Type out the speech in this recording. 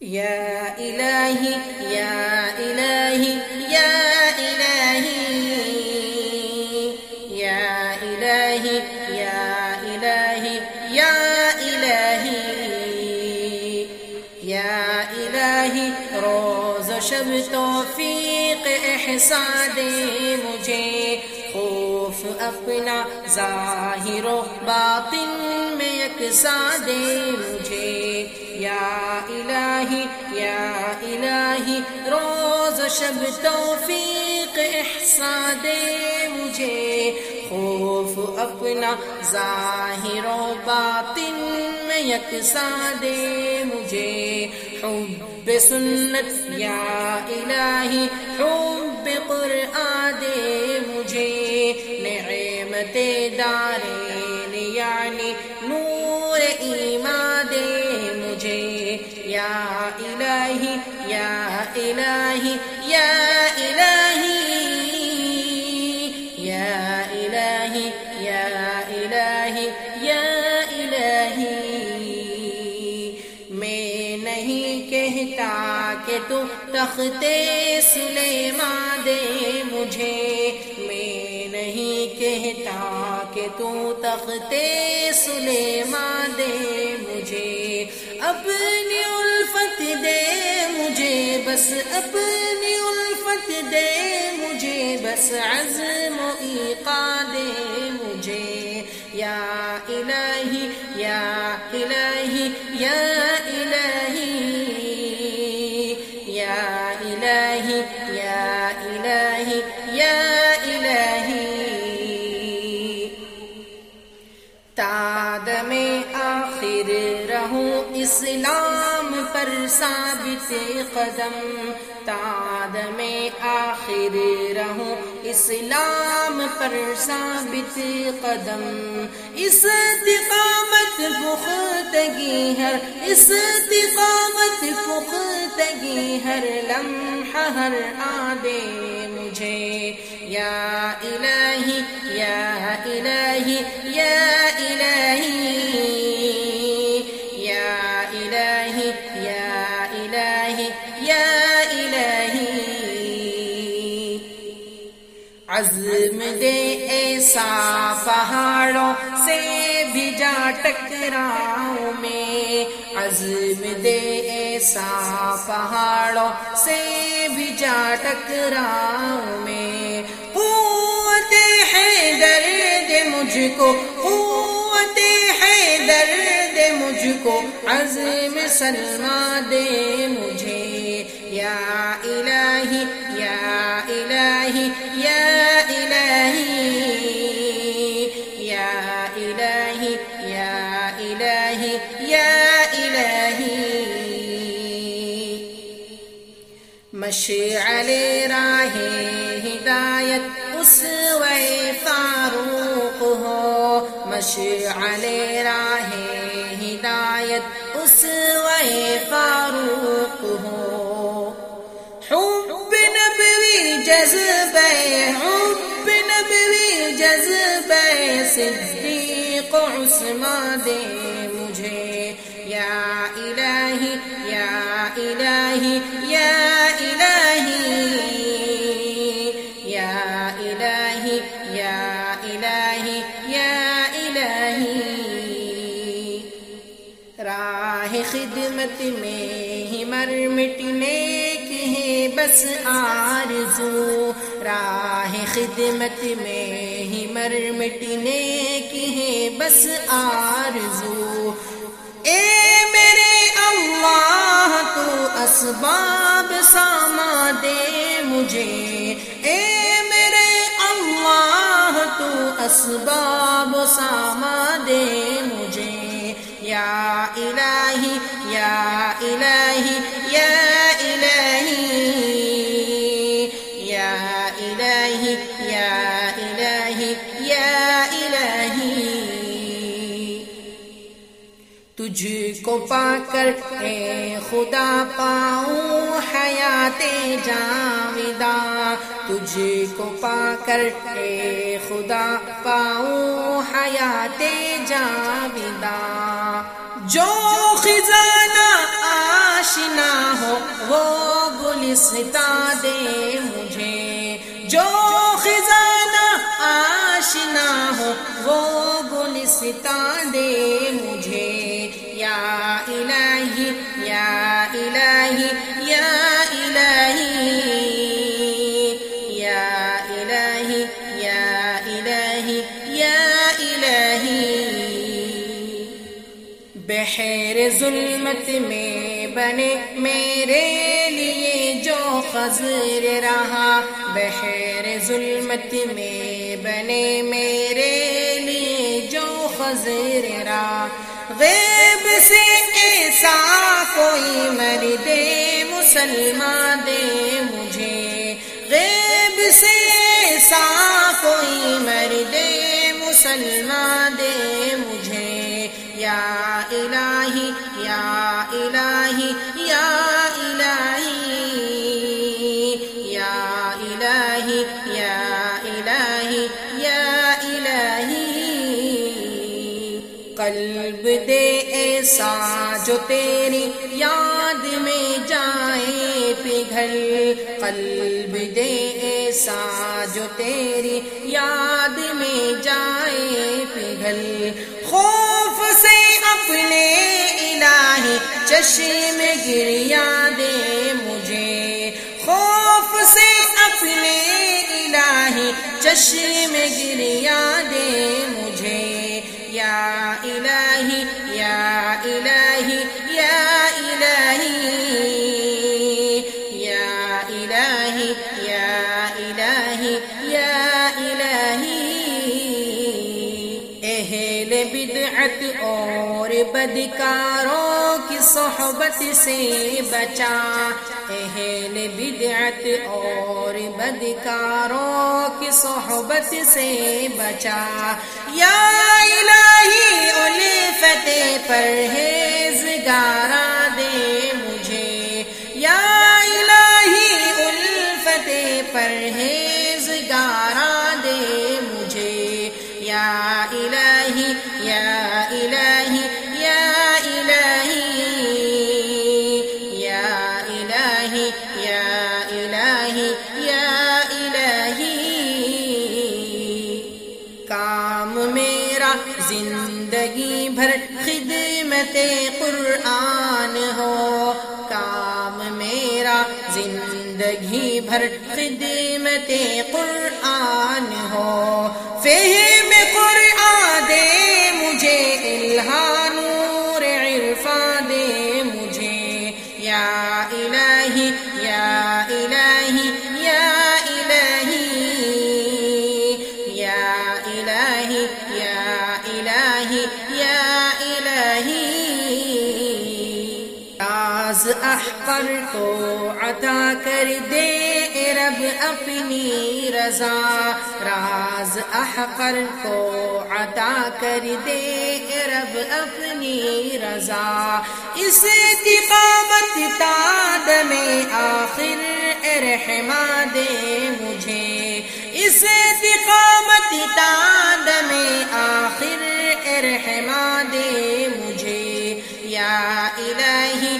یا الہی یا الہی یا الہی یا الہی یا الہی یا الہی یا الہی روز و شب توفیق احسان دے مجھے خوف اپنا ظاہر و باطن میں یکساں دے مجھے، یا الہی یا الہی، روز شب توفیق احسان دے مجھے۔ خوف اپنا ظاہر و باطن میں یکساں دے مجھے۔ حب سنت، یا الہی، حب قرآن دے۔ نعمت دارین یعنی نور ایمان دے مجھے۔ یا الہی یا الہی یا الہی یا الہی یا الہی یا الہی۔ میں نہیں کہتا کہ تو تخت سلیمان دے مجھے تو تخت سلیمان دے مجھے، اپنی الفت دے مجھے، بس اپنی الفت دے مجھے، بس عزم و ایقا دے مجھے۔ یا الہی، یا پر ثابت قدم تاد میں آخر رہوں۔ اسلام پر ثابت قدم استقامت پختگی ہر استقامت پختگی ہر لمحہ، ہر آدے مجھے۔ یا الہی، یا ایسا پہاڑوں سے بھی جا ٹکراؤں میں۔ عزم دے ایسا پہاڑوں سے بھی جا ٹکراؤں میں۔ قوت ہے درد مجھ کو قوت ہے درد مجھ کو عزم سلما دے مجھے۔ یا الہی الہی مشعل راہ ہدایت اس وے فاروق ہو۔ مشعل راہ ہدایت اس وے فاروق ہو۔ حب نبوی جذب حب نبوی جذب صدیق عثمان دے۔ یا الہی یا الہی یا الہی یا الہی یا الہی یا الہی راہ خدمت میں ہی مر مٹنے کی ہے بس آرزو۔ راہ خدمت میں ہی مر مٹنے کی ہے بس آرزو۔ تو اسباب ساما دے مجھے۔ اے میرے اللہ، تو اسباب ساما دے مجھے۔ یا الہی یا الہی یا الہی تجھ کو پا کر اے خدا پاؤں حیات جاویدہ، تجھ کو پا کر اے خدا پاؤں حیات جاویدہ۔ جو خزانہ آشنا ہو، وہ گلستا دے مجھے۔ جو خزانہ آشنا ہو، وہ گلستا دے مجھے۔ الہی یا الہی یا الہی یا الہی یا الہی بحر ظلمت میں بنے میرے لیے جو خزر رہا، بحر ظلمت میں بنے میرے لیے جو خزر رہا ایسا کوئی مرد مسلمان دے مجھے غیب سے ایسا کوئی مر دے مسلمان قلب دے ایسا جو تیری یاد میں جائے پگھل۔ قلب دے ایسا جو تیری یاد میں جائے پگھل۔ خوف سے اپنے الہی چشم گریا دے مجھے۔ خوف سے اپنے الہی چشم گریا دے مجھے۔ یا یا الہی يا الہی يا الہی يا الہی يا الہی اہل بدعت اور بدکاروں صحبت سے بچا۔ اہل بدعت اور بدکاروں کی صحبت سے بچا۔ یا الہی الفت پرہیز گارا دے۔ زندگی بھر خدمت قرآن ہو۔ کام میرا زندگی بھر خدمت قرآن ہو۔ فہر یا الہی راز احقر کو عطا کر دے اے رب اپنی رضا۔ راز احقر کو عطا کر دے اے رب اپنی رضا۔ اس استقامت تاد میں آخر رحما دے مجھے۔ اس استقامت تاد میں آخر رحما دے مجھے یا الہی